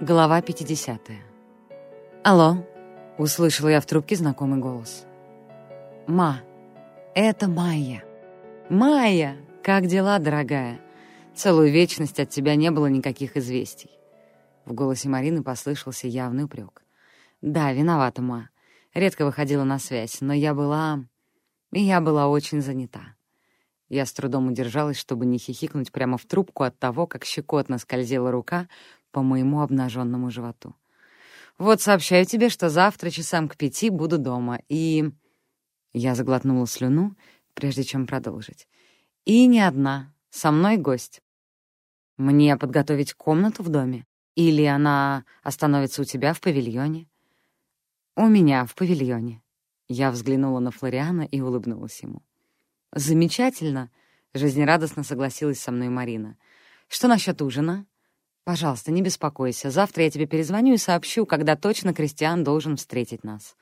Глава 50. «Алло», — услышала я в трубке знакомый голос. «Ма, это Майя». «Майя, как дела, дорогая? Целую вечность от тебя не было никаких известий». В голосе Марины послышался явный упрек. «Да, виновата, ма. Редко выходила на связь, но я была... Я была очень занята». Я с трудом удержалась, чтобы не хихикнуть прямо в трубку от того, как щекотно скользила рука по моему обнаженному животу. «Вот сообщаю тебе, что завтра часам к пяти буду дома, и...» Я заглотнула слюну, прежде чем продолжить. «И не одна. Со мной гость. Мне подготовить комнату в доме? Или она остановится у тебя в павильоне?» «У меня в павильоне». Я взглянула на Флориана и улыбнулась ему. «Замечательно», — жизнерадостно согласилась со мной Марина. «Что насчет ужина?» Пожалуйста, не беспокойся. Завтра я тебе перезвоню и сообщу, когда точно Кристиан должен встретить нас.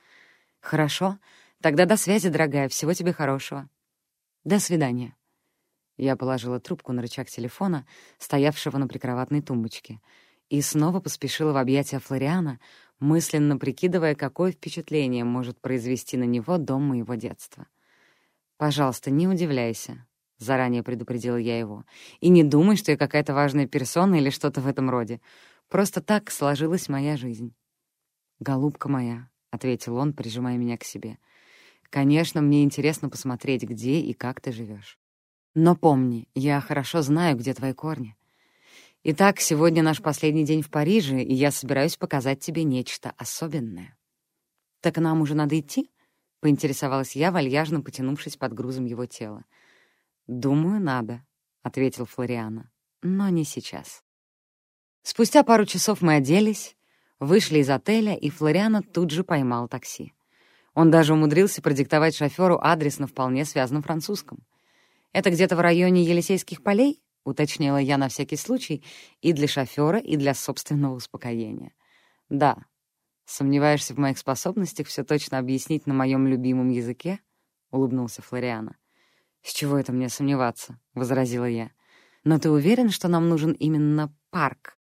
Хорошо? Тогда до связи, дорогая. Всего тебе хорошего. До свидания. Я положила трубку на рычаг телефона, стоявшего на прикроватной тумбочке, и снова поспешила в объятия Флориана, мысленно прикидывая, какое впечатление может произвести на него дом моего детства. «Пожалуйста, не удивляйся. — заранее предупредила я его. «И не думай, что я какая-то важная персона или что-то в этом роде. Просто так сложилась моя жизнь». «Голубка моя», — ответил он, прижимая меня к себе. «Конечно, мне интересно посмотреть, где и как ты живешь. Но помни, я хорошо знаю, где твои корни. Итак, сегодня наш последний день в Париже, и я собираюсь показать тебе нечто особенное». «Так нам уже надо идти?» — поинтересовалась я, вальяжно потянувшись под грузом его тела. «Думаю, надо», — ответил Флориана. «Но не сейчас». Спустя пару часов мы оделись, вышли из отеля, и Флориана тут же поймал такси. Он даже умудрился продиктовать шофёру адрес на вполне связанном французском. «Это где-то в районе Елисейских полей?» — уточнила я на всякий случай и для шофёра, и для собственного успокоения. «Да. Сомневаешься в моих способностях все точно объяснить на моем любимом языке?» — улыбнулся Флориана. «С чего это мне сомневаться?» — возразила я. «Но ты уверен, что нам нужен именно парк?»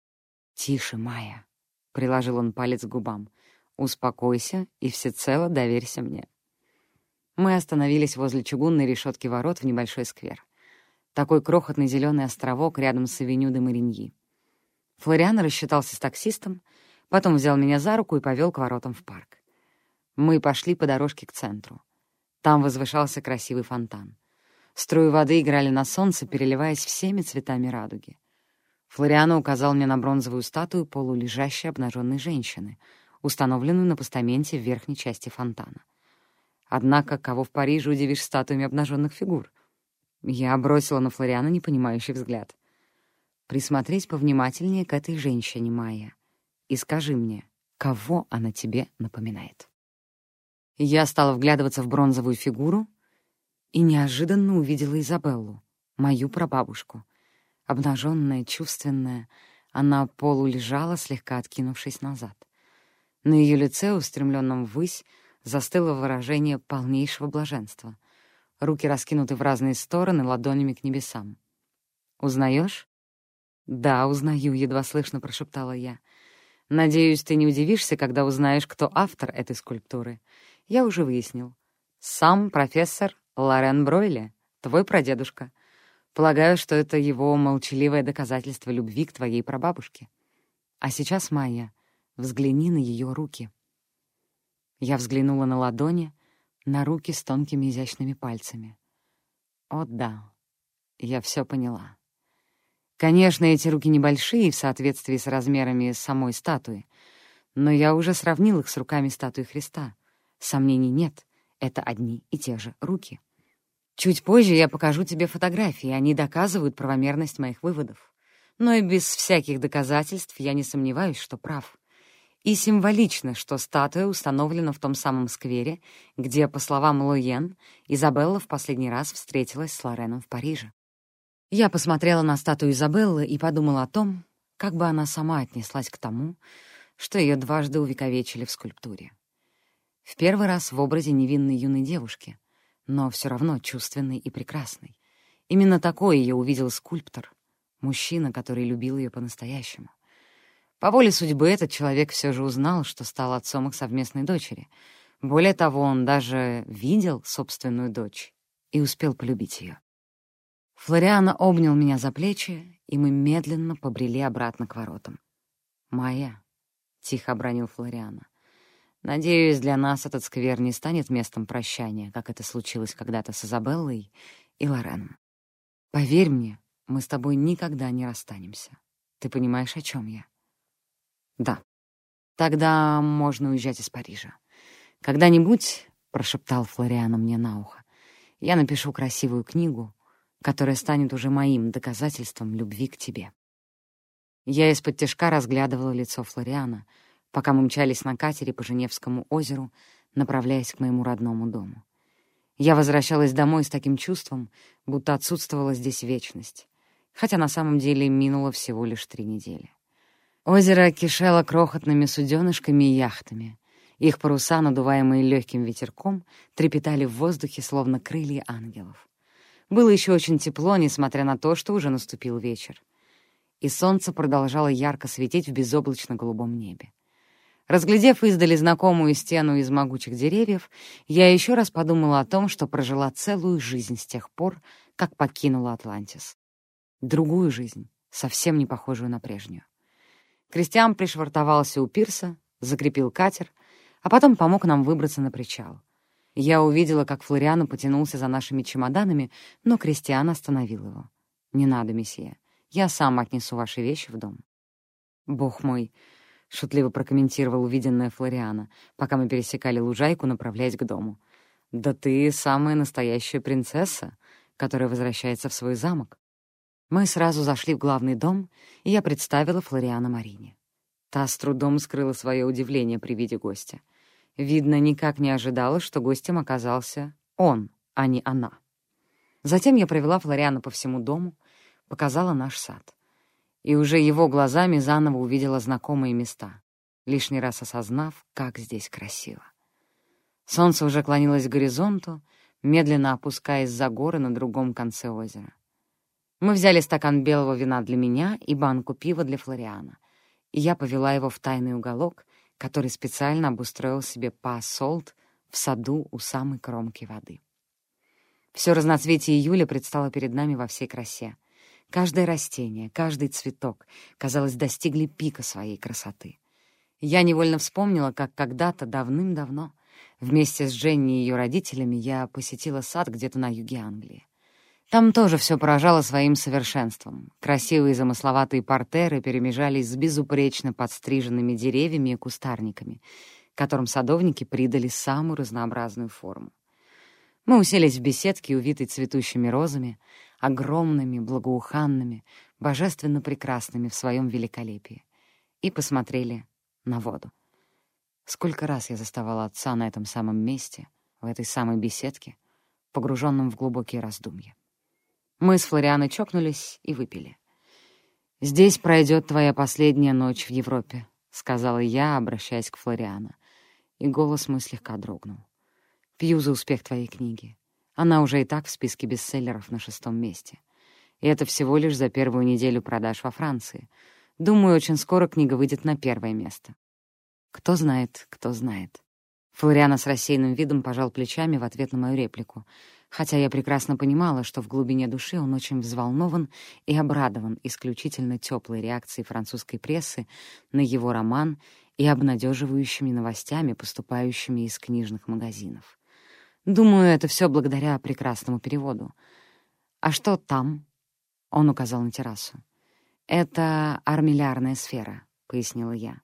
«Тише, Майя», — приложил он палец к губам. «Успокойся и всецело доверься мне». Мы остановились возле чугунной решетки ворот в небольшой сквер. Такой крохотный зеленый островок рядом с авеню де Мариньи. Флориан рассчитался с таксистом, потом взял меня за руку и повел к воротам в парк. Мы пошли по дорожке к центру. Там возвышался красивый фонтан. Струи воды играли на солнце, переливаясь всеми цветами радуги. Флориано указал мне на бронзовую статую полулежащей обнаженной женщины, установленную на постаменте в верхней части фонтана. Однако, кого в Париже удивишь статуями обнаженных фигур? Я бросила на Флориана непонимающий взгляд. Присмотреть повнимательнее к этой женщине, Майя, и скажи мне, кого она тебе напоминает. Я стала вглядываться в бронзовую фигуру, и неожиданно увидела Изабеллу, мою прабабушку. Обнаженная, чувственная, она полулежала, слегка откинувшись назад. На ее лице, устремленном ввысь, застыло выражение полнейшего блаженства. Руки раскинуты в разные стороны, ладонями к небесам. «Узнаешь?» «Да, узнаю», — едва слышно прошептала я. «Надеюсь, ты не удивишься, когда узнаешь, кто автор этой скульптуры. Я уже выяснил. Сам профессор Лорен Бройле, твой прадедушка. Полагаю, что это его молчаливое доказательство любви к твоей прабабушке. А сейчас, Майя, взгляни на ее руки. Я взглянула на ладони, на руки с тонкими изящными пальцами. О, да, я все поняла. Конечно, эти руки небольшие в соответствии с размерами самой статуи, но я уже сравнил их с руками статуи Христа. Сомнений нет — это одни и те же руки. Чуть позже я покажу тебе фотографии, они доказывают правомерность моих выводов. Но и без всяких доказательств я не сомневаюсь, что прав. И символично, что статуя установлена в том самом сквере, где, по словам Лоен, Изабелла в последний раз встретилась с Лореном в Париже. Я посмотрела на статую Изабеллы и подумала о том, как бы она сама отнеслась к тому, что ее дважды увековечили в скульптуре. В первый раз в образе невинной юной девушки, но все равно чувственной и прекрасной. Именно такое ее увидел скульптор, мужчина, который любил ее по-настоящему. По воле судьбы этот человек все же узнал, что стал отцом их совместной дочери. Более того, он даже видел собственную дочь и успел полюбить ее. Флориана обнял меня за плечи, и мы медленно побрели обратно к воротам. «Майя», — тихо обронил Флориана, — «надеюсь, для нас этот сквер не станет местом прощания, как это случилось когда-то с Изабеллой и Лореном. Поверь мне, мы с тобой никогда не расстанемся. Ты понимаешь, о чем я?» «Да. Тогда можно уезжать из Парижа. Когда-нибудь, — прошептал Флориана мне на ухо, — я напишу красивую книгу, которая станет уже моим доказательством любви к тебе». Я из-под тяжка разглядывала лицо Флориана, пока мы мчались на катере по Женевскому озеру, направляясь к моему родному дому. Я возвращалась домой с таким чувством, будто отсутствовала здесь вечность, хотя на самом деле минуло всего лишь три недели. Озеро кишело крохотными суденышками и яхтами. Их паруса, надуваемые легким ветерком, трепетали в воздухе, словно крылья ангелов. Было еще очень тепло, несмотря на то, что уже наступил вечер. И солнце продолжало ярко светить в безоблачно-голубом небе. Разглядев издали знакомую стену из могучих деревьев, я еще раз подумала о том, что прожила целую жизнь с тех пор, как покинула Атлантис. Другую жизнь, совсем не похожую на прежнюю. Кристиан пришвартовался у пирса, закрепил катер, а потом помог нам выбраться на причал. Я увидела, как Флориано потянулся за нашими чемоданами, но Кристиан остановил его. «Не надо, месье. Я сам отнесу ваши вещи в дом». «Бог мой!» — шутливо прокомментировал увиденное Флориано, пока мы пересекали лужайку, направляясь к дому. «Да ты самая настоящая принцесса, которая возвращается в свой замок. Мы сразу зашли в главный дом, и я представила Флориана Марине. Та с трудом скрыла свое удивление при виде гостя. Видно, никак не ожидала, что гостем оказался он, а не она. Затем я провела Флориана по всему дому, показала наш сад. И уже его глазами заново увидела знакомые места, лишний раз осознав, как здесь красиво. Солнце уже клонилось к горизонту, медленно опускаясь за горы на другом конце озера. Мы взяли стакан белого вина для меня и банку пива для Флориана, и я повела его в тайный уголок, который специально обустроил себе па-солт в саду у самой кромки воды. Все разноцветие июля предстало перед нами во всей красе. Каждое растение, каждый цветок, казалось, достигли пика своей красоты. Я невольно вспомнила, как когда-то давным-давно вместе с Дженни и ее родителями я посетила сад где-то на юге Англии. Там тоже все поражало своим совершенством. Красивые замысловатые портеры перемежались с безупречно подстриженными деревьями и кустарниками, которым садовники придали самую разнообразную форму. Мы уселись в беседке, увитой цветущими розами, огромными, благоуханными, божественно прекрасными в своем великолепии, и посмотрели на воду. Сколько раз я заставала отца на этом самом месте, в этой самой беседке, погруженном в глубокие раздумья. Мы с Флорианой чокнулись и выпили. «Здесь пройдет твоя последняя ночь в Европе», — сказала я, обращаясь к Флориана. И голос мой слегка дрогнул. «Пью за успех твоей книги. Она уже и так в списке бестселлеров на шестом месте. И это всего лишь за первую неделю продаж во Франции. Думаю, очень скоро книга выйдет на первое место. Кто знает, кто знает». Флориана с рассеянным видом пожал плечами в ответ на мою реплику — хотя я прекрасно понимала, что в глубине души он очень взволнован и обрадован исключительно теплой реакцией французской прессы на его роман и обнадеживающими новостями, поступающими из книжных магазинов. Думаю, это все благодаря прекрасному переводу. «А что там?» — он указал на террасу. «Это армиллярная сфера», — пояснила я.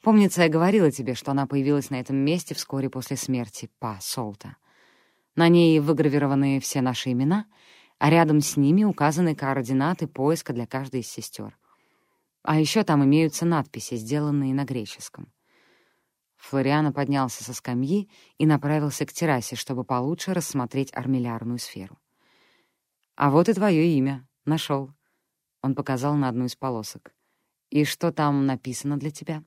«Помнится, я говорила тебе, что она появилась на этом месте вскоре после смерти Па Солта. На ней выгравированы все наши имена, а рядом с ними указаны координаты поиска для каждой из сестер. А еще там имеются надписи, сделанные на греческом. Флориано поднялся со скамьи и направился к террасе, чтобы получше рассмотреть армиллярную сферу. «А вот и твое имя. Нашел. Он показал на одну из полосок. «И что там написано для тебя?»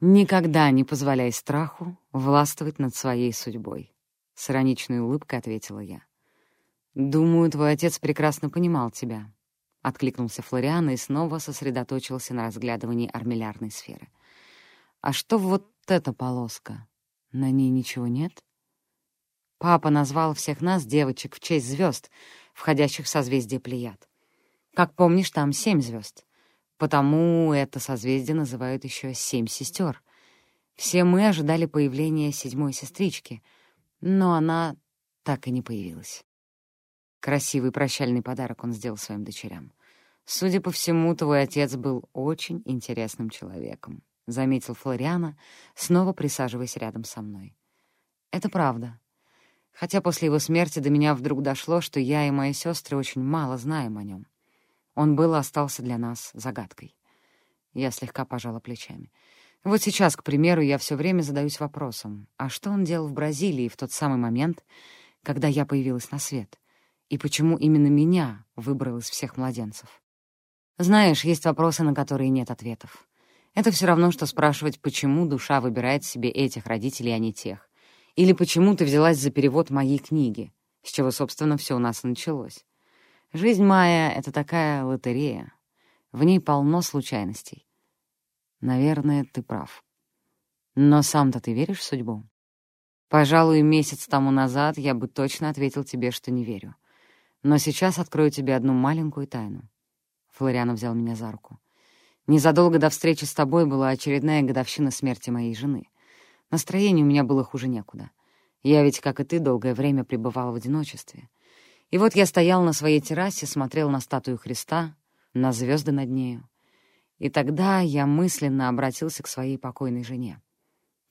«Никогда не позволяй страху властвовать над своей судьбой». С ироничной улыбкой ответила я. «Думаю, твой отец прекрасно понимал тебя. откликнулся Флориан и снова сосредоточился на разглядывании армиллярной сферы. «А что вот эта полоска? На ней ничего нет?» Папа назвал всех нас, девочек, в честь звезд, входящих в созвездие Плеяд. Как помнишь, там семь звезд. Потому это созвездие называют еще «семь сестер». Все мы ожидали появления седьмой сестрички, но она так и не появилась. Красивый прощальный подарок он сделал своим дочерям. «Судя по всему, твой отец был очень интересным человеком», — заметил Флориана, снова присаживаясь рядом со мной. «Это правда. Хотя после его смерти до меня вдруг дошло, что я и мои сестры очень мало знаем о нем. Он был и остался для нас загадкой. Я слегка пожала плечами. Вот сейчас, к примеру, я все время задаюсь вопросом, а что он делал в Бразилии в тот самый момент, когда я появилась на свет? И почему именно меня выбрал из всех младенцев? Знаешь, есть вопросы, на которые нет ответов. Это все равно, что спрашивать, почему душа выбирает себе этих родителей, а не тех. Или почему ты взялась за перевод моей книги, с чего, собственно, все у нас началось. Жизнь моя — это такая лотерея. В ней полно случайностей. Наверное, ты прав. Но сам-то ты веришь в судьбу? Пожалуй, месяц тому назад я бы точно ответил тебе, что не верю. Но сейчас открою тебе одну маленькую тайну. Флориана взял меня за руку. Незадолго до встречи с тобой была очередная годовщина смерти моей жены. Настроение у меня было хуже некуда. Я ведь, как и ты, долгое время пребывала в одиночестве. И вот я стоял на своей террасе, смотрел на статую Христа, на звезды над нею. И тогда я мысленно обратился к своей покойной жене.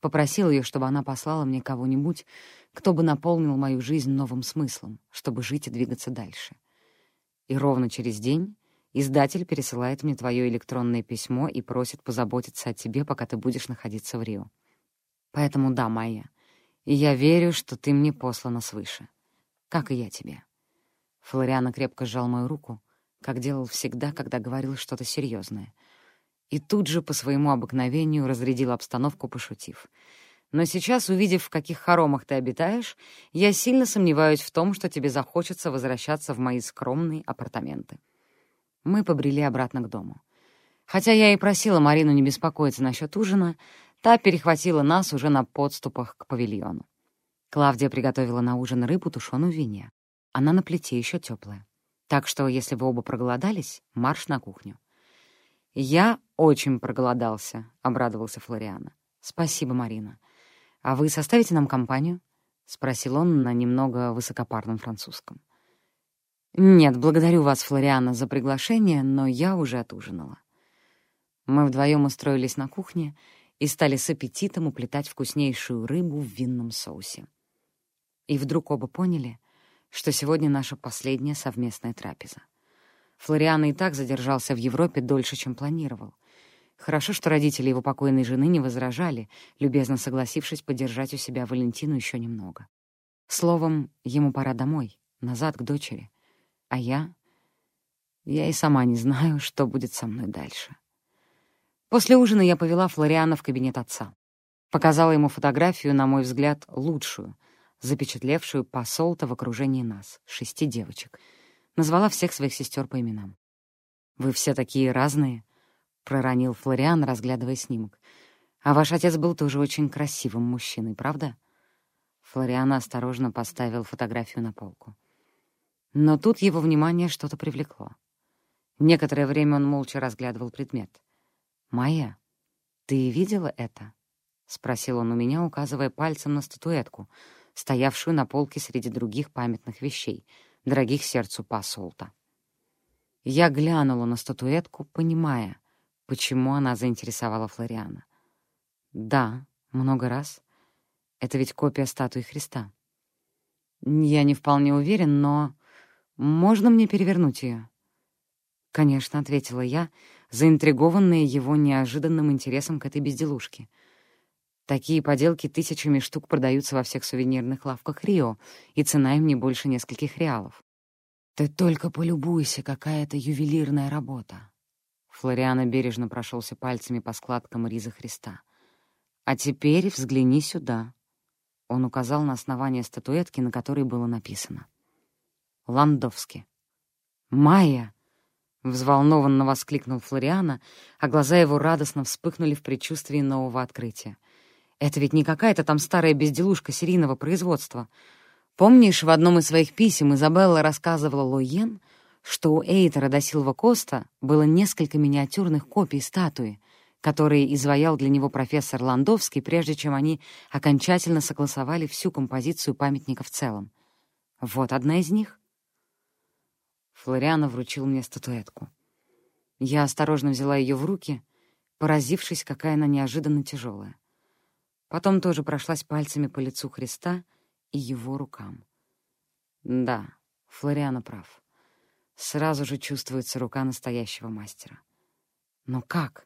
Попросил ее, чтобы она послала мне кого-нибудь, кто бы наполнил мою жизнь новым смыслом, чтобы жить и двигаться дальше. И ровно через день издатель пересылает мне твое электронное письмо и просит позаботиться о тебе, пока ты будешь находиться в Рио. Поэтому да, Майя, и я верю, что ты мне послана свыше, как и я тебе. Флориана крепко сжал мою руку, как делал всегда, когда говорил что-то серьезное. И тут же по своему обыкновению разрядил обстановку, пошутив. «Но сейчас, увидев, в каких хоромах ты обитаешь, я сильно сомневаюсь в том, что тебе захочется возвращаться в мои скромные апартаменты». Мы побрели обратно к дому. Хотя я и просила Марину не беспокоиться насчет ужина, та перехватила нас уже на подступах к павильону. Клавдия приготовила на ужин рыбу, тушеную в вине. Она на плите еще теплая. Так что, если вы оба проголодались, марш на кухню. «Я очень проголодался», — обрадовался Флориана. «Спасибо, Марина. А вы составите нам компанию?» — спросил он на немного высокопарном французском. «Нет, благодарю вас, Флориана, за приглашение, но я уже отужинала». Мы вдвоем устроились на кухне и стали с аппетитом уплетать вкуснейшую рыбу в винном соусе. И вдруг оба поняли, что сегодня наша последняя совместная трапеза. Флориана и так задержался в Европе дольше, чем планировал. Хорошо, что родители его покойной жены не возражали, любезно согласившись подержать у себя Валентину еще немного. Словом, ему пора домой, назад к дочери. А я... Я и сама не знаю, что будет со мной дальше. После ужина я повела Флориана в кабинет отца. Показала ему фотографию, на мой взгляд, лучшую, запечатлевшую посол-то в окружении нас, шести девочек. Назвала всех своих сестер по именам. «Вы все такие разные», — проронил Флориан, разглядывая снимок. «А ваш отец был тоже очень красивым мужчиной, правда?» Флориан осторожно поставил фотографию на полку. Но тут его внимание что-то привлекло. Некоторое время он молча разглядывал предмет. «Майя, ты видела это?» — спросил он у меня, указывая пальцем на статуэтку, стоявшую на полке среди других памятных вещей, дорогих сердцу посолта. Я глянула на статуэтку, понимая, почему она заинтересовала Флориана. Да, много раз. Это ведь копия статуи Христа. Я не вполне уверен, но... Можно мне перевернуть ее? «Конечно», — ответила я, заинтригованная его неожиданным интересом к этой безделушке — Такие поделки тысячами штук продаются во всех сувенирных лавках Рио, и цена им не больше нескольких реалов. «Ты только полюбуйся, какая это ювелирная работа!» Флориана бережно прошелся пальцами по складкам риза Христа. «А теперь взгляни сюда». Он указал на основание статуэтки, на которой было написано. «Ландовски». «Майя!» — Взволнованно воскликнул Флориана, а глаза его радостно вспыхнули в предчувствии нового открытия. «Это ведь не какая-то там старая безделушка серийного производства. Помнишь, в одном из своих писем Изабелла рассказывала Лоен, что у Эйтера до Силва Коста было несколько миниатюрных копий статуи, которые изваял для него профессор Ландовский, прежде чем они окончательно согласовали всю композицию памятника в целом. Вот одна из них. Флориана вручил мне статуэтку. Я осторожно взяла ее в руки, поразившись, какая она неожиданно тяжелая. Потом тоже прошлась пальцами по лицу Христа и его рукам. Да, Флориана прав. Сразу же чувствуется рука настоящего мастера. Но как?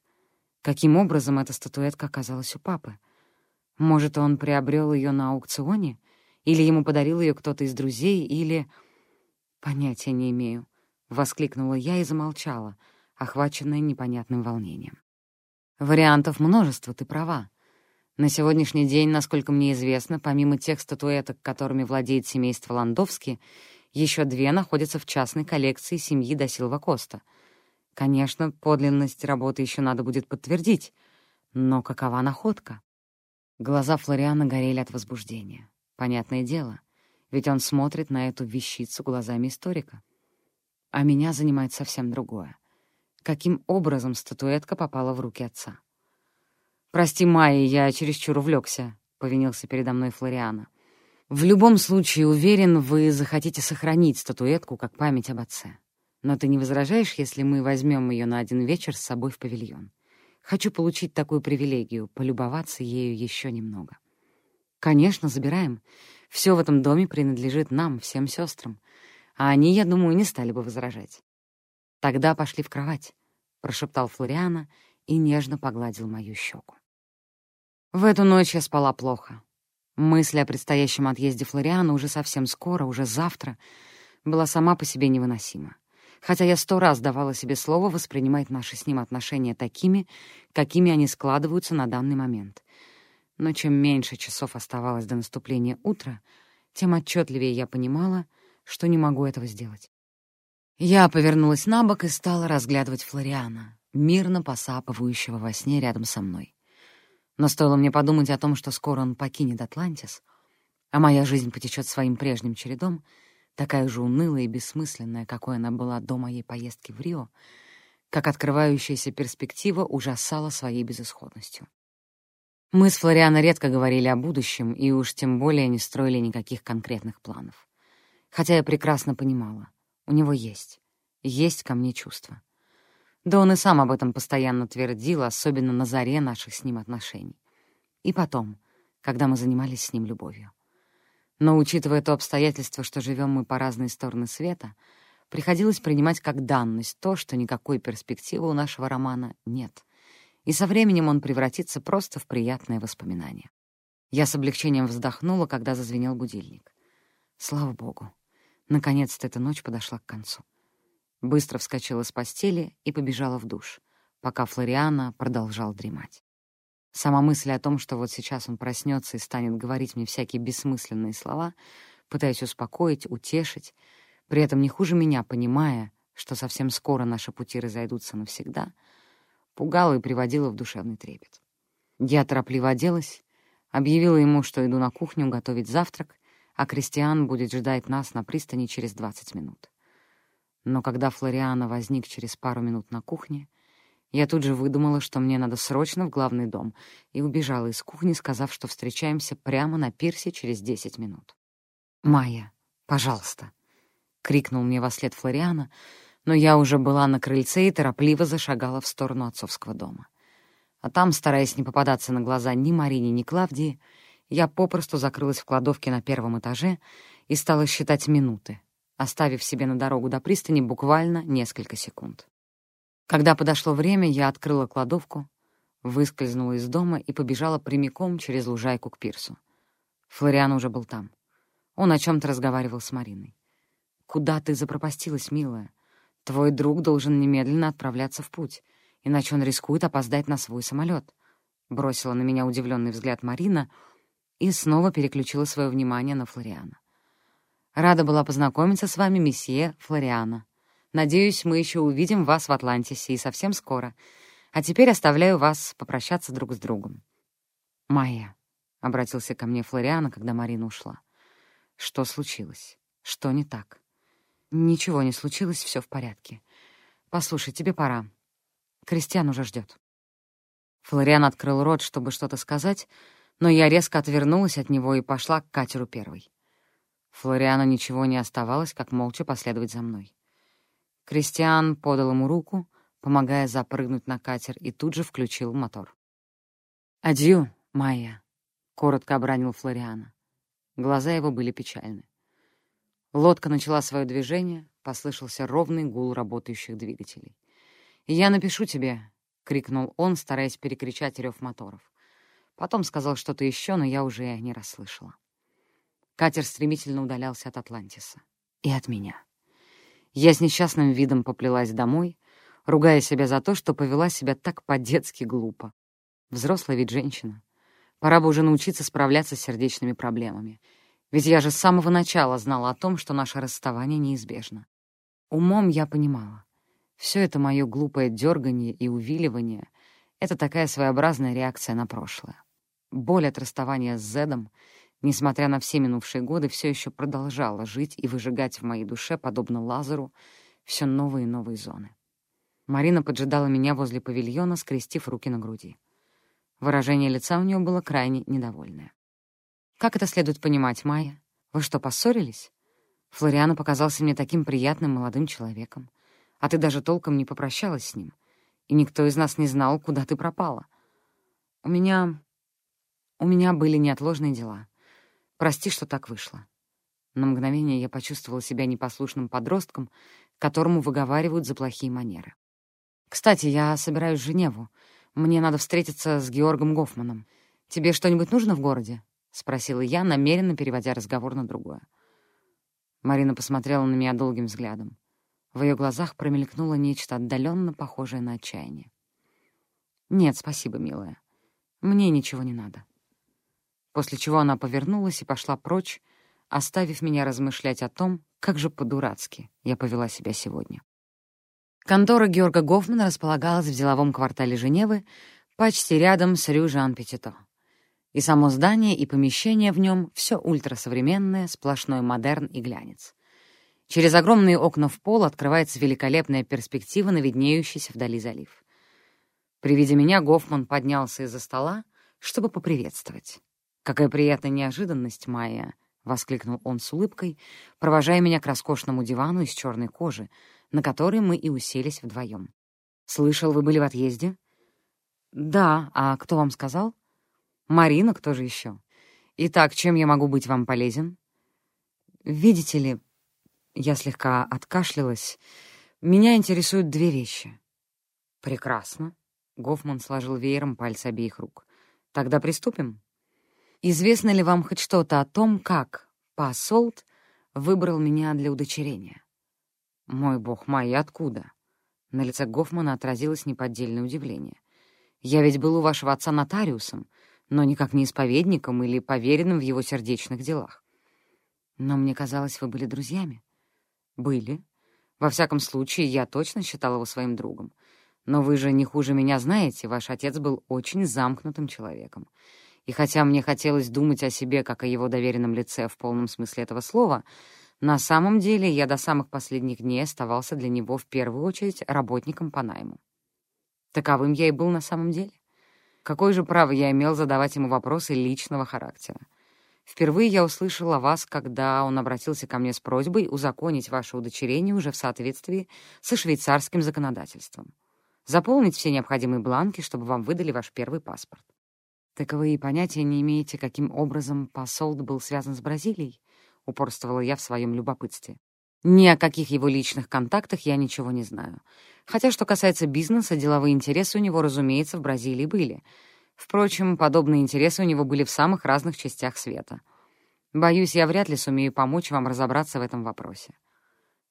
Каким образом эта статуэтка оказалась у папы? Может, он приобрел ее на аукционе? Или ему подарил ее кто-то из друзей? Или... Понятия не имею. Воскликнула я и замолчала, охваченная непонятным волнением. Вариантов множество, ты права. На сегодняшний день, насколько мне известно, помимо тех статуэток, которыми владеет семейство Ландовски, еще две находятся в частной коллекции семьи Досилва Коста — Конечно, подлинность работы еще надо будет подтвердить, но какова находка? Глаза Флориана горели от возбуждения. Понятное дело, ведь он смотрит на эту вещицу глазами историка. А меня занимает совсем другое. Каким образом статуэтка попала в руки отца? «Прости, Майя, я чересчур увлекся», — повинился передо мной Флориана. «В любом случае, уверен, вы захотите сохранить статуэтку как память об отце. Но ты не возражаешь, если мы возьмем ее на один вечер с собой в павильон? Хочу получить такую привилегию, полюбоваться ею еще немного. Конечно, забираем. Все в этом доме принадлежит нам, всем сестрам. А они, я думаю, не стали бы возражать. Тогда пошли в кровать, — прошептал Флориана и нежно погладил мою щеку. В эту ночь я спала плохо. Мысль о предстоящем отъезде Флориана уже совсем скоро, уже завтра, была сама по себе невыносима хотя я сто раз давала себе слово воспринимать наши с ним отношения такими, какими они складываются на данный момент. Но чем меньше часов оставалось до наступления утра, тем отчетливее я понимала, что не могу этого сделать. Я повернулась на бок и стала разглядывать Флориана, мирно посапывающего во сне рядом со мной. Но стоило мне подумать о том, что скоро он покинет Атлантис, а моя жизнь потечет своим прежним чередом — такая же унылая и бессмысленная, какой она была до моей поездки в Рио, как открывающаяся перспектива ужасала своей безысходностью. Мы с Флориано редко говорили о будущем и уж тем более не строили никаких конкретных планов. Хотя я прекрасно понимала, у него есть, есть ко мне чувства. Да он и сам об этом постоянно твердил, особенно на заре наших с ним отношений. И потом, когда мы занимались с ним любовью. Но, учитывая то обстоятельство, что живем мы по разные стороны света, приходилось принимать как данность то, что никакой перспективы у нашего романа нет. И со временем он превратится просто в приятное воспоминание. Я с облегчением вздохнула, когда зазвенел будильник. Слава богу, наконец-то эта ночь подошла к концу. Быстро вскочила с постели и побежала в душ, пока Флориана продолжал дремать. Сама мысль о том, что вот сейчас он проснется и станет говорить мне всякие бессмысленные слова, пытаясь успокоить, утешить, при этом не хуже меня, понимая, что совсем скоро наши пути разойдутся навсегда, пугала и приводила в душевный трепет. Я торопливо оделась, объявила ему, что иду на кухню готовить завтрак, а Кристиан будет ждать нас на пристани через 20 минут. Но когда Флориана возник через пару минут на кухне, я тут же выдумала, что мне надо срочно в главный дом, и убежала из кухни, сказав, что встречаемся прямо на пирсе через десять минут. «Майя, пожалуйста!» — крикнул мне во след Флориана, но я уже была на крыльце и торопливо зашагала в сторону отцовского дома. А там, стараясь не попадаться на глаза ни Марине, ни Клавдии, я попросту закрылась в кладовке на первом этаже и стала считать минуты, оставив себе на дорогу до пристани буквально несколько секунд. Когда подошло время, я открыла кладовку, выскользнула из дома и побежала прямиком через лужайку к пирсу. Флориан уже был там. Он о чем то разговаривал с Мариной. «Куда ты запропастилась, милая? Твой друг должен немедленно отправляться в путь, иначе он рискует опоздать на свой самолет. Бросила на меня удивленный взгляд Марина и снова переключила свое внимание на Флориана. «Рада была познакомиться с вами, месье Флориана», Надеюсь, мы еще увидим вас в Атлантисе и совсем скоро. А теперь оставляю вас попрощаться друг с другом. «Майя», — обратился ко мне Флориана, когда Марина ушла. «Что случилось? Что не так?» «Ничего не случилось, все в порядке. Послушай, тебе пора. Кристиан уже ждет. Флориан открыл рот, чтобы что-то сказать, но я резко отвернулась от него и пошла к катеру первой. Флориану ничего не оставалось, как молча последовать за мной. Кристиан подал ему руку, помогая запрыгнуть на катер, и тут же включил мотор. «Адью, Майя», — коротко обронил Флориана. Глаза его были печальны. Лодка начала свое движение, послышался ровный гул работающих двигателей. «Я напишу тебе», — крикнул он, стараясь перекричать рев моторов. Потом сказал что-то еще, но я уже не расслышала. Катер стремительно удалялся от Атлантиса. И от меня. Я с несчастным видом поплелась домой, ругая себя за то, что повела себя так по-детски глупо. Взрослая ведь женщина. Пора бы уже научиться справляться с сердечными проблемами. Ведь я же с самого начала знала о том, что наше расставание неизбежно. Умом я понимала. Все это мое глупое дерганье и увиливание — это такая своеобразная реакция на прошлое. Боль от расставания с Зедом, несмотря на все минувшие годы, все еще продолжала жить и выжигать в моей душе, подобно лазеру, все новые и новые зоны. Марина поджидала меня возле павильона, скрестив руки на груди. Выражение лица у нее было крайне недовольное. «Как это следует понимать, Майя? Вы что, поссорились? Флориана показался мне таким приятным молодым человеком, а ты даже толком не попрощалась с ним, и никто из нас не знал, куда ты пропала. У меня... у меня были неотложные дела. Прости, что так вышло». На мгновение я почувствовала себя непослушным подростком, которому выговаривают за плохие манеры. «Кстати, я собираюсь в Женеву. Мне надо встретиться с Георгом Гофманом. Тебе что-нибудь нужно в городе?» — спросила я, намеренно переводя разговор на другое. Марина посмотрела на меня долгим взглядом. В ее глазах промелькнуло нечто отдаленно похожее на отчаяние. «Нет, спасибо, милая. Мне ничего не надо». После чего она повернулась и пошла прочь, оставив меня размышлять о том, как же по-дурацки я повела себя сегодня. Контора Георга Гофмана располагалась в деловом квартале Женевы, почти рядом с Рю Жан-Петито. И само здание, и помещение в нем — все ультрасовременное, сплошной модерн и глянец. Через огромные окна в пол открывается великолепная перспектива на виднеющийся вдали залив. При виде меня Гофман поднялся из-за стола, чтобы поприветствовать. «Какая приятная неожиданность, Майя!» — воскликнул он с улыбкой, провожая меня к роскошному дивану из черной кожи, на который мы и уселись вдвоем. «Слышал, вы были в отъезде?» «Да, а кто вам сказал?» Марина, кто же еще? Итак, чем я могу быть вам полезен? Видите ли, я слегка откашлялась. Меня интересуют две вещи. Прекрасно. Гофман сложил веером пальцы обеих рук. Тогда приступим. Известно ли вам хоть что-то о том, как посолт выбрал меня для удочерения? Мой бог мой, откуда? На лице Гофмана отразилось неподдельное удивление. Я ведь был у вашего отца нотариусом, но никак не исповедником или поверенным в его сердечных делах. Но мне казалось, вы были друзьями. Были. Во всяком случае, я точно считал его своим другом. Но вы же не хуже меня знаете, ваш отец был очень замкнутым человеком. И хотя мне хотелось думать о себе как о его доверенном лице в полном смысле этого слова, на самом деле я до самых последних дней оставался для него в первую очередь работником по найму. Таковым я и был на самом деле. Какое же право я имел задавать ему вопросы личного характера? Впервые я услышала вас, когда он обратился ко мне с просьбой узаконить ваше удочерение уже в соответствии со швейцарским законодательством. Заполнить все необходимые бланки, чтобы вам выдали ваш первый паспорт. Так вы и понятия не имеете, каким образом посол был связан с Бразилией? Упорствовала я в своем любопытстве. Ни о каких его личных контактах я ничего не знаю. Хотя, что касается бизнеса, деловые интересы у него, разумеется, в Бразилии были. Впрочем, подобные интересы у него были в самых разных частях света. Боюсь, я вряд ли сумею помочь вам разобраться в этом вопросе.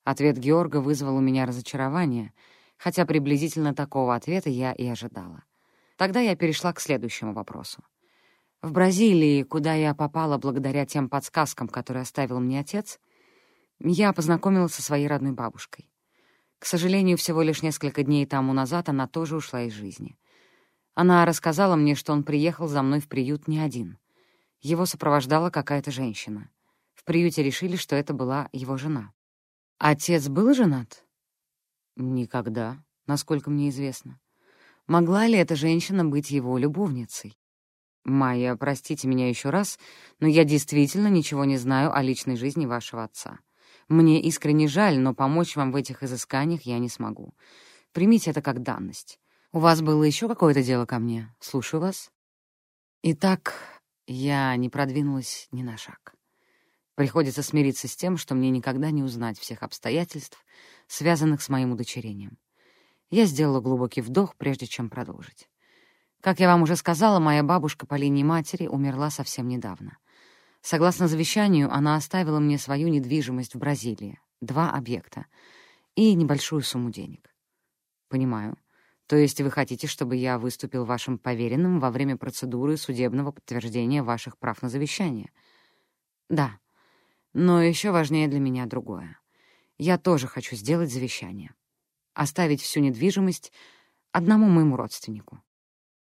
Ответ Георга вызвал у меня разочарование, хотя приблизительно такого ответа я и ожидала. Тогда я перешла к следующему вопросу. В Бразилии, куда я попала благодаря тем подсказкам, которые оставил мне отец, я познакомилась со своей родной бабушкой. К сожалению, всего лишь несколько дней тому назад она тоже ушла из жизни. Она рассказала мне, что он приехал за мной в приют не один. Его сопровождала какая-то женщина. В приюте решили, что это была его жена. Отец был женат? Никогда, насколько мне известно. Могла ли эта женщина быть его любовницей? Майя, простите меня еще раз, но я действительно ничего не знаю о личной жизни вашего отца. Мне искренне жаль, но помочь вам в этих изысканиях я не смогу. Примите это как данность. У вас было еще какое-то дело ко мне? Слушаю вас. Итак, я не продвинулась ни на шаг. Приходится смириться с тем, что мне никогда не узнать всех обстоятельств, связанных с моим удочерением. Я сделала глубокий вдох, прежде чем продолжить. Как я вам уже сказала, моя бабушка по линии матери умерла совсем недавно. Согласно завещанию, она оставила мне свою недвижимость в Бразилии, два объекта и небольшую сумму денег. Понимаю. То есть вы хотите, чтобы я выступил вашим поверенным во время процедуры судебного подтверждения ваших прав на завещание? Да. Но еще важнее для меня другое. Я тоже хочу сделать завещание. Оставить всю недвижимость одному моему родственнику.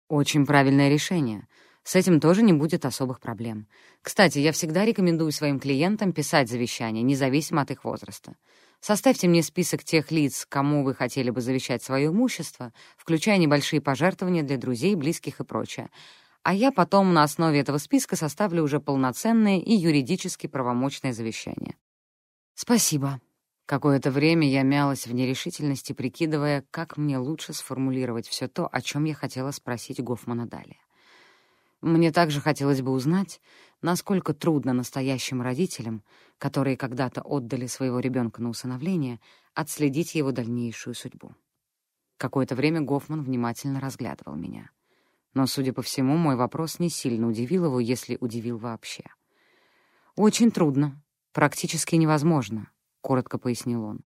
Очень правильное решение. С этим тоже не будет особых проблем. Кстати, я всегда рекомендую своим клиентам писать завещание, независимо от их возраста. Составьте мне список тех лиц, кому вы хотели бы завещать свое имущество, включая небольшие пожертвования для друзей, близких и прочее. А я потом на основе этого списка составлю уже полноценное и юридически правомочное завещание. Спасибо. Какое-то время я мялась в нерешительности, прикидывая, как мне лучше сформулировать все то, о чем я хотела спросить Гофмана далее. Мне также хотелось бы узнать, насколько трудно настоящим родителям, которые когда-то отдали своего ребенка на усыновление, отследить его дальнейшую судьбу. Какое-то время Гофман внимательно разглядывал меня. Но, судя по всему, мой вопрос не сильно удивил его, если удивил вообще. «Очень трудно, практически невозможно», — коротко пояснил он.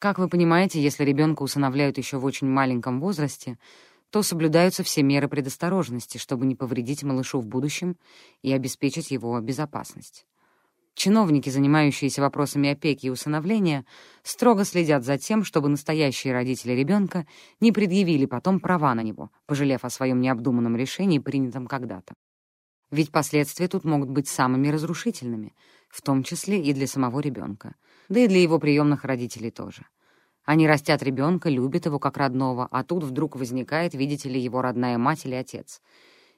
«Как вы понимаете, если ребенка усыновляют еще в очень маленьком возрасте, то соблюдаются все меры предосторожности, чтобы не повредить малышу в будущем и обеспечить его безопасность. Чиновники, занимающиеся вопросами опеки и усыновления, строго следят за тем, чтобы настоящие родители ребенка не предъявили потом права на него, пожалев о своем необдуманном решении, принятом когда-то. Ведь последствия тут могут быть самыми разрушительными, в том числе и для самого ребенка, да и для его приемных родителей тоже. Они растят ребенка, любят его как родного, а тут вдруг возникает, видите ли, его родная мать или отец.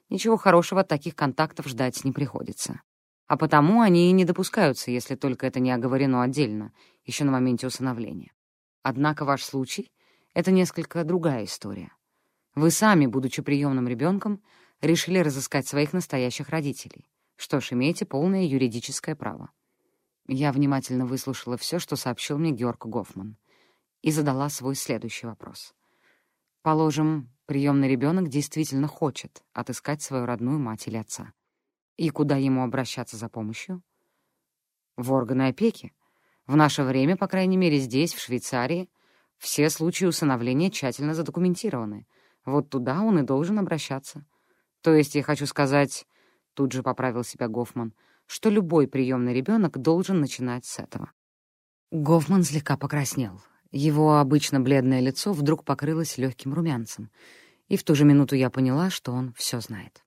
Ничего хорошего от таких контактов ждать не приходится. А потому они и не допускаются, если только это не оговорено отдельно, еще на моменте усыновления. Однако ваш случай — это несколько другая история. Вы сами, будучи приемным ребенком, решили разыскать своих настоящих родителей. Что ж, имеете полное юридическое право. Я внимательно выслушала все, что сообщил мне Георг Гофман — и задала свой следующий вопрос. Положим, приемный ребенок действительно хочет отыскать свою родную мать или отца. И куда ему обращаться за помощью? В органы опеки. В наше время, по крайней мере здесь, в Швейцарии, все случаи усыновления тщательно задокументированы. Вот туда он и должен обращаться. То есть, я хочу сказать, тут же поправил себя Гофман, что любой приемный ребенок должен начинать с этого. Гофман слегка покраснел. Его обычно бледное лицо вдруг покрылось легким румянцем, и в ту же минуту я поняла, что он все знает.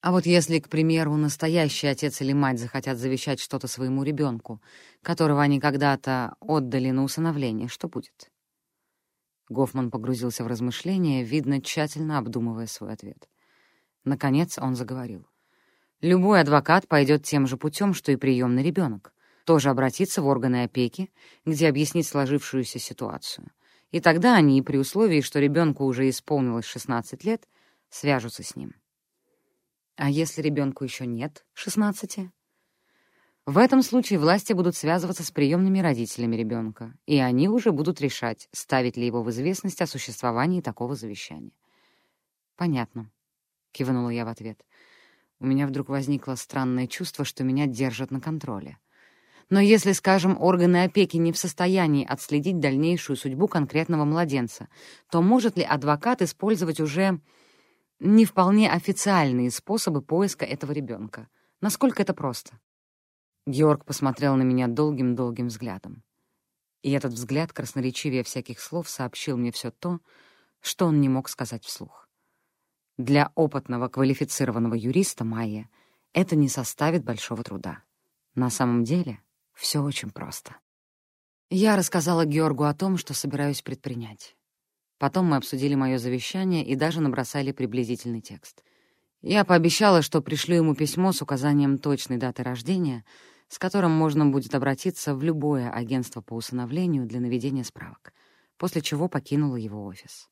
А вот если, к примеру, настоящий отец или мать захотят завещать что-то своему ребенку, которого они когда-то отдали на усыновление, что будет? Гофман погрузился в размышления, видно, тщательно обдумывая свой ответ. Наконец он заговорил. Любой адвокат пойдет тем же путем, что и приемный ребенок тоже обратиться в органы опеки, где объяснить сложившуюся ситуацию. И тогда они, при условии, что ребенку уже исполнилось 16 лет, свяжутся с ним. А если ребенку еще нет 16? В этом случае власти будут связываться с приемными родителями ребенка, и они уже будут решать, ставить ли его в известность о существовании такого завещания. «Понятно», — кивнула я в ответ. У меня вдруг возникло странное чувство, что меня держат на контроле. Но если, скажем, органы опеки не в состоянии отследить дальнейшую судьбу конкретного младенца, то может ли адвокат использовать уже не вполне официальные способы поиска этого ребенка? Насколько это просто? Георг посмотрел на меня долгим-долгим взглядом. И этот взгляд красноречивее всяких слов сообщил мне все то, что он не мог сказать вслух. Для опытного, квалифицированного юриста Майя это не составит большого труда. На самом деле все очень просто. Я рассказала Георгу о том, что собираюсь предпринять. Потом мы обсудили мое завещание и даже набросали приблизительный текст. Я пообещала, что пришлю ему письмо с указанием точной даты рождения, с которым можно будет обратиться в любое агентство по усыновлению для наведения справок, после чего покинула его офис.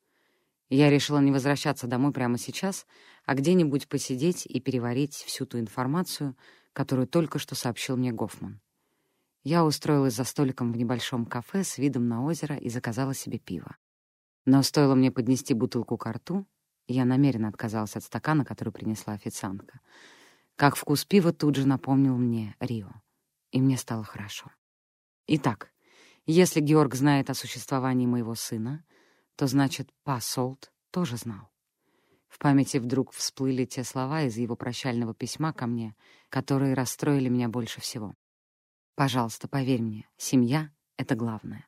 Я решила не возвращаться домой прямо сейчас, а где-нибудь посидеть и переварить всю ту информацию, которую только что сообщил мне Гофман. Я устроилась за столиком в небольшом кафе с видом на озеро и заказала себе пиво. Но стоило мне поднести бутылку к рту, я намеренно отказалась от стакана, который принесла официантка, как вкус пива тут же напомнил мне Рио, и мне стало хорошо. Итак, если Георг знает о существовании моего сына — то значит, Па Солт тоже знал. В памяти вдруг всплыли те слова из его прощального письма ко мне, которые расстроили меня больше всего. «Пожалуйста, поверь мне, семья — это главное,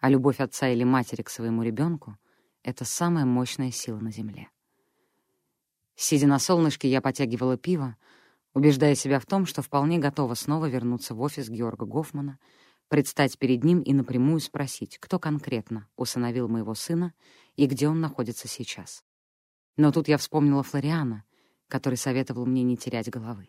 а любовь отца или матери к своему ребенку — это самая мощная сила на земле». Сидя на солнышке, я потягивала пиво, убеждая себя в том, что вполне готова снова вернуться в офис Георга Гофмана — предстать перед ним и напрямую спросить, кто конкретно усыновил моего сына и где он находится сейчас. Но тут я вспомнила Флориана, который советовал мне не терять головы.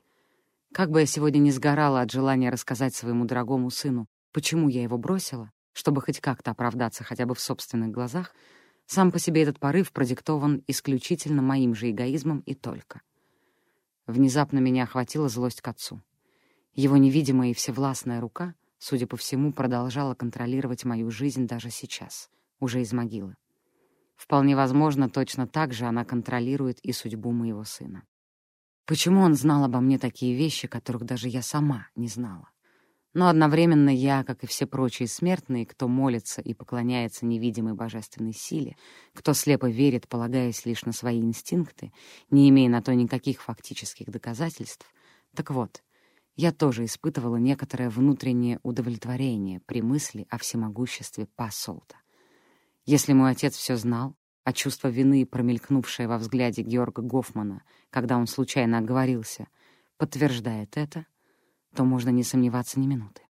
Как бы я сегодня не сгорала от желания рассказать своему дорогому сыну, почему я его бросила, чтобы хоть как-то оправдаться хотя бы в собственных глазах, сам по себе этот порыв продиктован исключительно моим же эгоизмом и только. Внезапно меня охватила злость к отцу. Его невидимая и всевластная рука — судя по всему, продолжала контролировать мою жизнь даже сейчас, уже из могилы. Вполне возможно, точно так же она контролирует и судьбу моего сына. Почему он знал обо мне такие вещи, которых даже я сама не знала? Но одновременно я, как и все прочие смертные, кто молится и поклоняется невидимой божественной силе, кто слепо верит, полагаясь лишь на свои инстинкты, не имея на то никаких фактических доказательств, так вот, я тоже испытывала некоторое внутреннее удовлетворение при мысли о всемогуществе Пассолта. Если мой отец все знал, а чувство вины, промелькнувшее во взгляде Георга Гофмана, когда он случайно оговорился, подтверждает это, то можно не сомневаться ни минуты.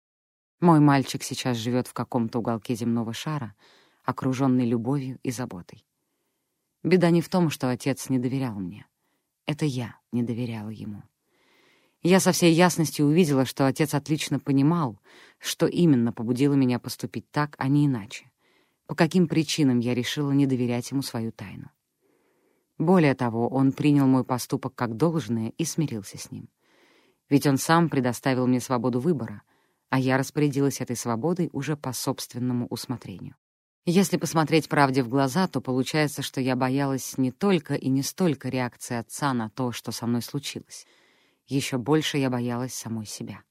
Мой мальчик сейчас живет в каком-то уголке земного шара, окруженный любовью и заботой. Беда не в том, что отец не доверял мне. Это я не доверяла ему. Я со всей ясностью увидела, что отец отлично понимал, что именно побудило меня поступить так, а не иначе. По каким причинам я решила не доверять ему свою тайну. Более того, он принял мой поступок как должное и смирился с ним. Ведь он сам предоставил мне свободу выбора, а я распорядилась этой свободой уже по собственному усмотрению. Если посмотреть правде в глаза, то получается, что я боялась не только и не столько реакции отца на то, что со мной случилось — еще больше я боялась самой себя.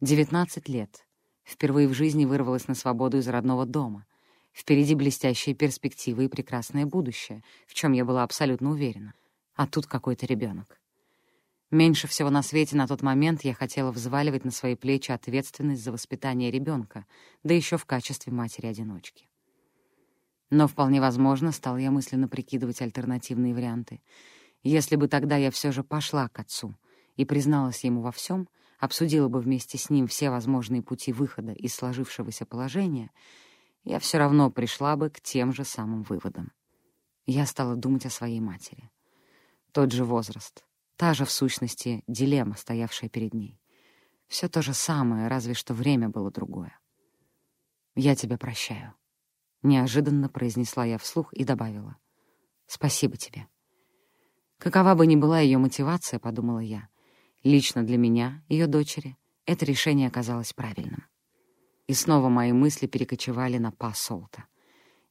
Девятнадцать лет. Впервые в жизни вырвалась на свободу из родного дома. Впереди блестящие перспективы и прекрасное будущее, в чем я была абсолютно уверена. А тут какой-то ребенок. Меньше всего на свете на тот момент я хотела взваливать на свои плечи ответственность за воспитание ребенка, да еще в качестве матери-одиночки. Но вполне возможно, стал я мысленно прикидывать альтернативные варианты. Если бы тогда я все же пошла к отцу — и призналась ему во всем, обсудила бы вместе с ним все возможные пути выхода из сложившегося положения, я все равно пришла бы к тем же самым выводам. Я стала думать о своей матери. Тот же возраст, та же, в сущности, дилемма, стоявшая перед ней. Все то же самое, разве что время было другое. «Я тебя прощаю», — неожиданно произнесла я вслух и добавила. «Спасибо тебе». Какова бы ни была ее мотивация, — подумала я, Лично для меня, ее дочери, это решение оказалось правильным. И снова мои мысли перекочевали на Па Солта.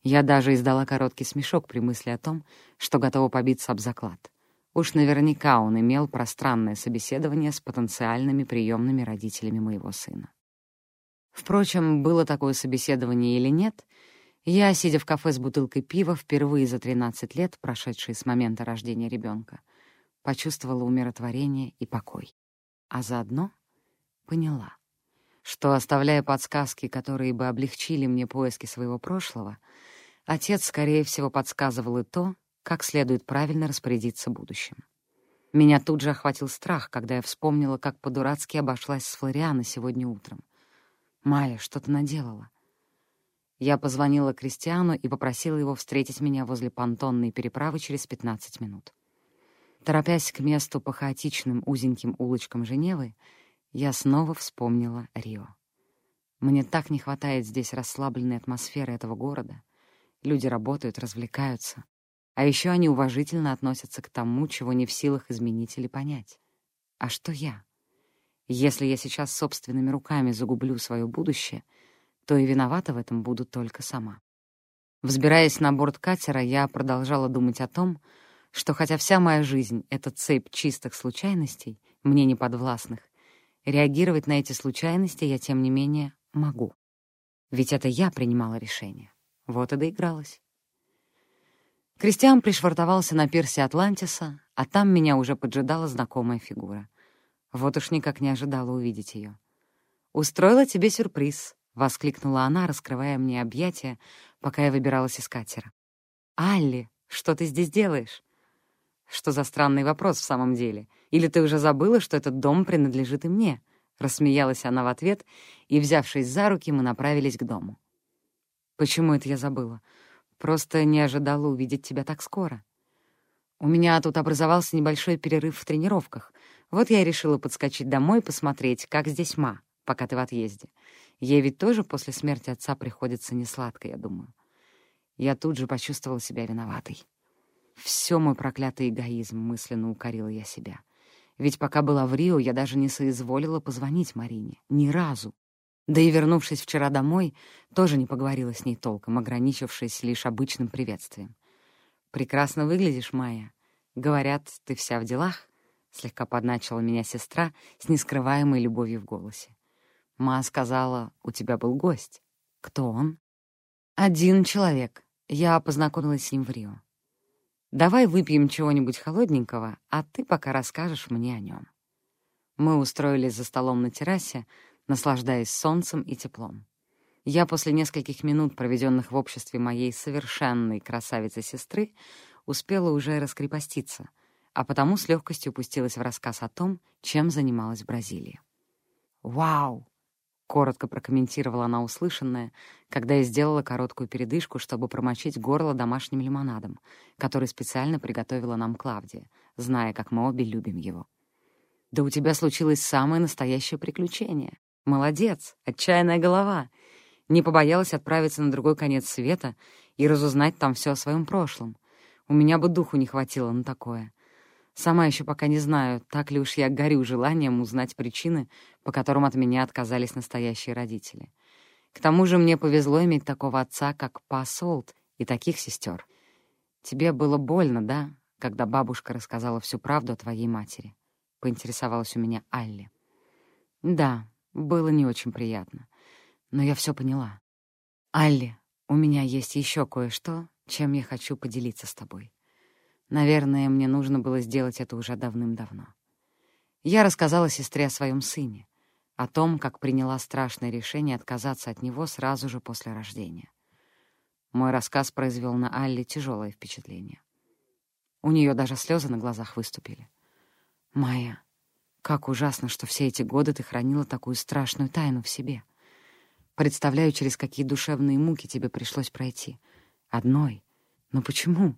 Я даже издала короткий смешок при мысли о том, что готова побиться об заклад. Уж наверняка он имел пространное собеседование с потенциальными приемными родителями моего сына. Впрочем, было такое собеседование или нет, я, сидя в кафе с бутылкой пива, впервые за 13 лет, прошедшие с момента рождения ребенка, почувствовала умиротворение и покой. А заодно поняла, что, оставляя подсказки, которые бы облегчили мне поиски своего прошлого, отец, скорее всего, подсказывал и то, как следует правильно распорядиться будущим. Меня тут же охватил страх, когда я вспомнила, как по-дурацки обошлась с Флорианой сегодня утром. «Майя, что ты наделала?» Я позвонила Кристиану и попросила его встретить меня возле понтонной переправы через 15 минут. Торопясь к месту по хаотичным узеньким улочкам Женевы, я снова вспомнила Рио. Мне так не хватает здесь расслабленной атмосферы этого города. Люди работают, развлекаются. А еще они уважительно относятся к тому, чего не в силах изменить или понять. А что я? Если я сейчас собственными руками загублю свое будущее, то и виновата в этом буду только сама. Взбираясь на борт катера, я продолжала думать о том, что хотя вся моя жизнь — это цепь чистых случайностей, мне неподвластных, реагировать на эти случайности я, тем не менее, могу. Ведь это я принимала решение. Вот и доигралась. Кристиан пришвартовался на пирсе Атлантиса, а там меня уже поджидала знакомая фигура. Вот уж никак не ожидала увидеть ее. «Устроила тебе сюрприз», — воскликнула она, раскрывая мне объятия, пока я выбиралась из катера. «Алли, что ты здесь делаешь?» Что за странный вопрос в самом деле? Или ты уже забыла, что этот дом принадлежит и мне?» Рассмеялась она в ответ, и, взявшись за руки, мы направились к дому. «Почему это я забыла? Просто не ожидала увидеть тебя так скоро. У меня тут образовался небольшой перерыв в тренировках. Вот я и решила подскочить домой и посмотреть, как здесь Ма, пока ты в отъезде. Ей ведь тоже после смерти отца приходится несладко, я думаю. Я тут же почувствовала себя виноватой. Все мой проклятый эгоизм, мысленно укорила я себя. Ведь пока была в Рио, я даже не соизволила позвонить Марине. Ни разу. Да и, вернувшись вчера домой, тоже не поговорила с ней толком, ограничившись лишь обычным приветствием. «Прекрасно выглядишь, Майя. Говорят, ты вся в делах?» — слегка подначила меня сестра с нескрываемой любовью в голосе. Ма сказала, у тебя был гость. Кто он? Один человек. Я познакомилась с ним в Рио. Давай выпьем чего-нибудь холодненького, а ты пока расскажешь мне о нем. Мы устроились за столом на террасе, наслаждаясь солнцем и теплом. Я после нескольких минут, проведенных в обществе моей совершенной красавицы-сестры, успела уже раскрепоститься, а потому с легкостью пустилась в рассказ о том, чем занималась в Бразилии. «Вау!» Коротко прокомментировала она услышанное, когда я сделала короткую передышку, чтобы промочить горло домашним лимонадом, который специально приготовила нам Клавдия, зная, как мы обе любим его. «Да у тебя случилось самое настоящее приключение. Молодец, отчаянная голова. Не побоялась отправиться на другой конец света и разузнать там все о своем прошлом. У меня бы духу не хватило на такое. Сама еще пока не знаю, так ли уж я горю желанием узнать причины, по которым от меня отказались настоящие родители. К тому же мне повезло иметь такого отца, как Па Солт, и таких сестер. Тебе было больно, да, когда бабушка рассказала всю правду о твоей матери? Поинтересовалась у меня Алли. Да, было не очень приятно. Но я все поняла. Алли, у меня есть еще кое-что, чем я хочу поделиться с тобой. Наверное, мне нужно было сделать это уже давным-давно. Я рассказала сестре о своем сыне, о том, как приняла страшное решение отказаться от него сразу же после рождения. Мой рассказ произвел на Алли тяжелое впечатление. У нее даже слезы на глазах выступили. «Майя, как ужасно, что все эти годы ты хранила такую страшную тайну в себе. Представляю, через какие душевные муки тебе пришлось пройти. Одной. Но почему?»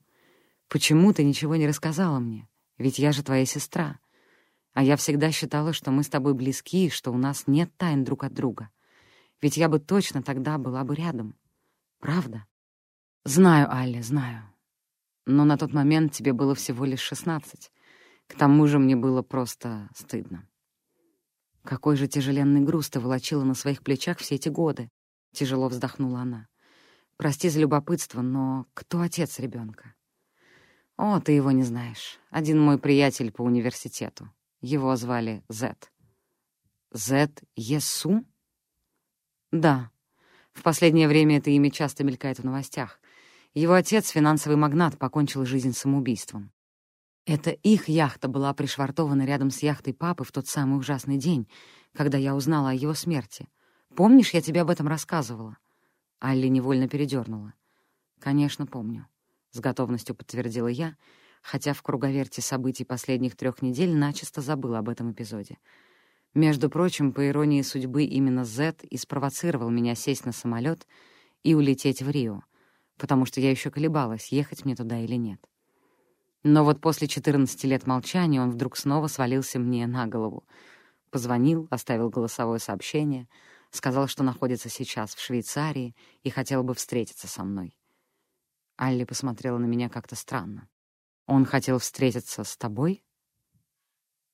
Почему ты ничего не рассказала мне? Ведь я же твоя сестра. А я всегда считала, что мы с тобой близки, и что у нас нет тайн друг от друга. Ведь я бы точно тогда была бы рядом. Правда? Знаю, Алли, знаю. Но на тот момент тебе было всего лишь шестнадцать. К тому же мне было просто стыдно. Какой же тяжеленный груз ты волочила на своих плечах все эти годы? Тяжело вздохнула она. Прости за любопытство, но кто отец ребенка? «О, ты его не знаешь. Один мой приятель по университету. Его звали Зет». «Зет Есу?» «Да. В последнее время это имя часто мелькает в новостях. Его отец, финансовый магнат, покончил жизнь самоубийством. Это их яхта была пришвартована рядом с яхтой папы в тот самый ужасный день, когда я узнала о его смерти. Помнишь, я тебе об этом рассказывала?» Алли невольно передернула. «Конечно, помню», — с готовностью подтвердила я, хотя в круговерте событий последних трех недель начисто забыла об этом эпизоде. Между прочим, по иронии судьбы, именно Зет и спровоцировал меня сесть на самолет и улететь в Рио, потому что я еще колебалась, ехать мне туда или нет. Но вот после 14 лет молчания он вдруг снова свалился мне на голову. Позвонил, оставил голосовое сообщение, сказал, что находится сейчас в Швейцарии и хотел бы встретиться со мной. Алли посмотрела на меня как-то странно. «Он хотел встретиться с тобой?»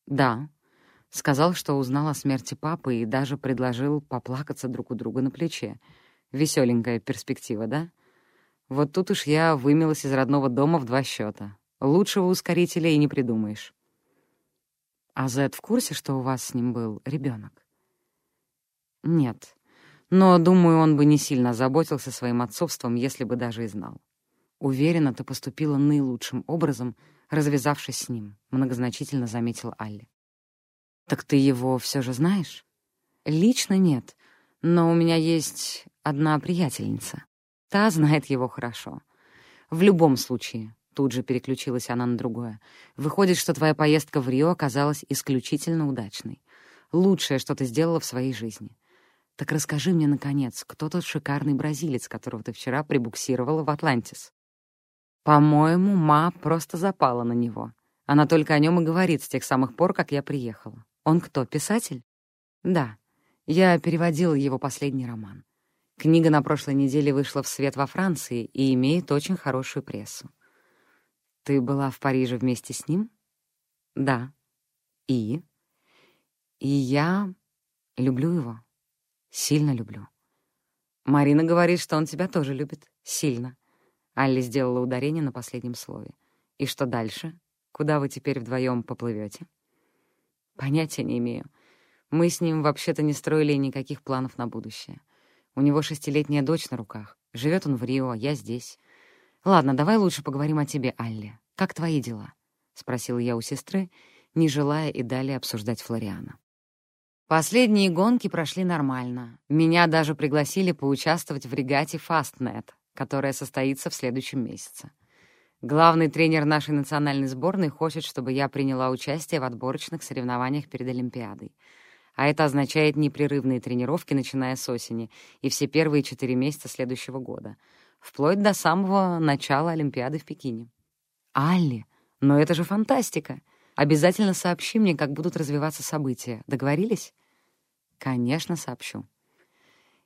«Да», Сказал, что узнал о смерти папы и даже предложил поплакаться друг у друга на плече. Веселенькая перспектива, да? Вот тут уж я вымилась из родного дома в два счета. Лучшего ускорителя и не придумаешь. А Зет в курсе, что у вас с ним был ребенок? Нет. Но, думаю, он бы не сильно заботился своим отцовством, если бы даже и знал. Уверена, ты поступила наилучшим образом, развязавшись с ним, многозначительно заметил Алли. «Так ты его все же знаешь?» «Лично нет, но у меня есть одна приятельница. Та знает его хорошо. В любом случае, тут же переключилась она на другое, выходит, что твоя поездка в Рио оказалась исключительно удачной. Лучшее, что ты сделала в своей жизни. Так расскажи мне, наконец, кто тот шикарный бразилец, которого ты вчера прибуксировала в Атлантис?» «По-моему, Ма просто запала на него. Она только о нем и говорит с тех самых пор, как я приехала. Он кто, писатель? Да, я переводила его последний роман. Книга на прошлой неделе вышла в свет во Франции и имеет очень хорошую прессу. Ты была в Париже вместе с ним? Да. И? И я люблю его. Сильно люблю. Марина говорит, что он тебя тоже любит. Сильно. Алли сделала ударение на последнем слове. И что дальше? Куда вы теперь вдвоем поплывете? Понятия не имею. Мы с ним вообще-то не строили никаких планов на будущее. У него шестилетняя дочь на руках. Живет он в Рио, а я здесь. Ладно, давай лучше поговорим о тебе, Алле. Как твои дела? — спросила я у сестры, не желая и далее обсуждать Флориана. Последние гонки прошли нормально. Меня даже пригласили поучаствовать в регате Fastnet, которая состоится в следующем месяце. Главный тренер нашей национальной сборной хочет, чтобы я приняла участие в отборочных соревнованиях перед Олимпиадой. А это означает непрерывные тренировки, начиная с осени, и все первые четыре месяца следующего года, вплоть до самого начала Олимпиады в Пекине. «Алли, но это же фантастика! Обязательно сообщи мне, как будут развиваться события. Договорились?» «Конечно, сообщу».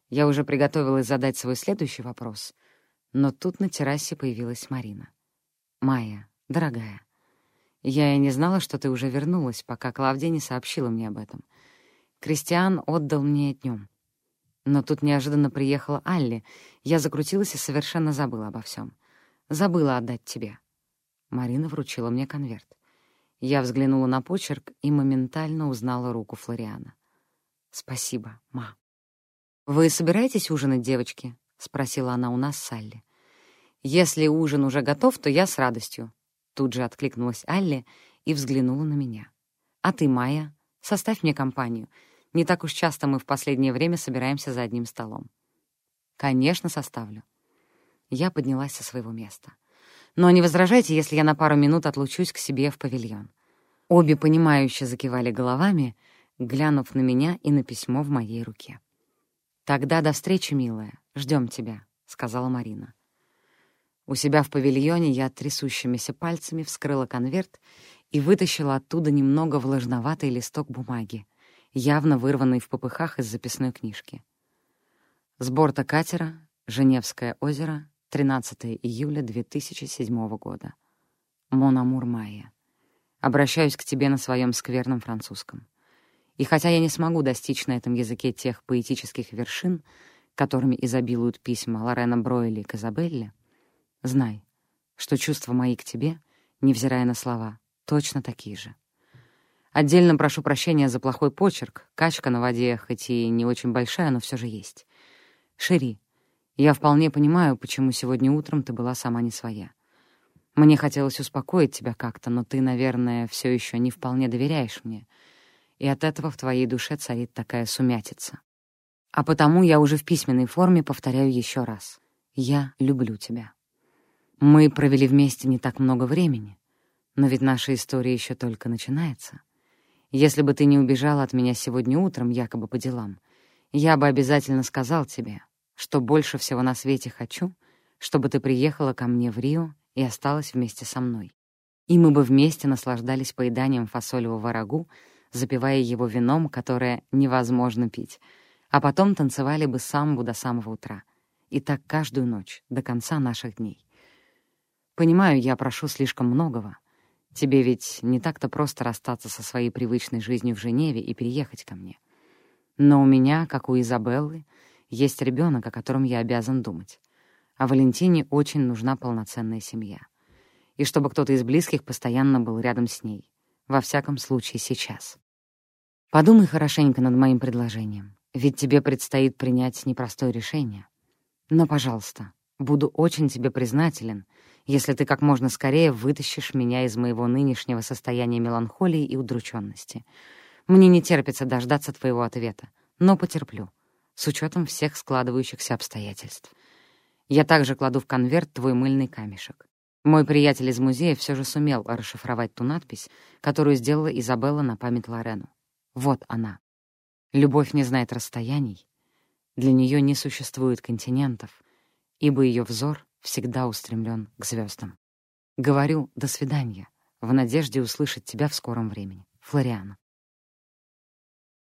Я уже приготовилась задать свой следующий вопрос, но тут на террасе появилась Марина. «Майя, дорогая, я и не знала, что ты уже вернулась, пока Клавдия не сообщила мне об этом. Кристиан отдал мне днем. Но тут неожиданно приехала Алли. Я закрутилась и совершенно забыла обо всем. Забыла отдать тебе. Марина вручила мне конверт. Я взглянула на почерк и моментально узнала руку Флориана. «Спасибо, ма». «Вы собираетесь ужинать, девочки?» — спросила она у нас с Алли. «Если ужин уже готов, то я с радостью». Тут же откликнулась Алли и взглянула на меня. «А ты, Майя, составь мне компанию. Не так уж часто мы в последнее время собираемся за одним столом». «Конечно, составлю». Я поднялась со своего места. «Но не возражайте, если я на пару минут отлучусь к себе в павильон». Обе понимающе закивали головами, глянув на меня и на письмо в моей руке. «Тогда до встречи, милая. Ждем тебя», — сказала Марина. У себя в павильоне я трясущимися пальцами вскрыла конверт и вытащила оттуда немного влажноватый листок бумаги, явно вырванный в попыхах из записной книжки. С борта катера «Женевское озеро», 13 июля 2007 года. Мон Амур Майя. Обращаюсь к тебе на своем скверном французском. И хотя я не смогу достичь на этом языке тех поэтических вершин, которыми изобилуют письма Лорена Бройли и Казабелли, Знай, что чувства мои к тебе, невзирая на слова, точно такие же. Отдельно прошу прощения за плохой почерк. Качка на воде, хоть и не очень большая, но все же есть. Шири, я вполне понимаю, почему сегодня утром ты была сама не своя. Мне хотелось успокоить тебя как-то, но ты, наверное, все еще не вполне доверяешь мне. И от этого в твоей душе царит такая сумятица. А потому я уже в письменной форме повторяю еще раз. Я люблю тебя. Мы провели вместе не так много времени, но ведь наша история еще только начинается. Если бы ты не убежала от меня сегодня утром, якобы по делам, я бы обязательно сказал тебе, что больше всего на свете хочу, чтобы ты приехала ко мне в Рио и осталась вместе со мной. И мы бы вместе наслаждались поеданием фасолевого рагу, запивая его вином, которое невозможно пить, а потом танцевали бы самбу до самого утра. И так каждую ночь, до конца наших дней. Понимаю, я прошу слишком многого. Тебе ведь не так-то просто расстаться со своей привычной жизнью в Женеве и переехать ко мне. Но у меня, как у Изабеллы, есть ребенок, о котором я обязан думать. А Валентине очень нужна полноценная семья и чтобы кто-то из близких постоянно был рядом с ней. Во всяком случае, сейчас. Подумай хорошенько над моим предложением, ведь тебе предстоит принять непростое решение. Но, пожалуйста, буду очень тебе признателен, если ты как можно скорее вытащишь меня из моего нынешнего состояния меланхолии и удрученности. Мне не терпится дождаться твоего ответа, но потерплю, с учетом всех складывающихся обстоятельств. Я также кладу в конверт твой мыльный камешек. Мой приятель из музея все же сумел расшифровать ту надпись, которую сделала Изабелла на память Лорену. Вот она. Любовь не знает расстояний. Для нее не существует континентов, ибо ее взор всегда устремлен к звездам. Говорю «до свидания», в надежде услышать тебя в скором времени. Флориана.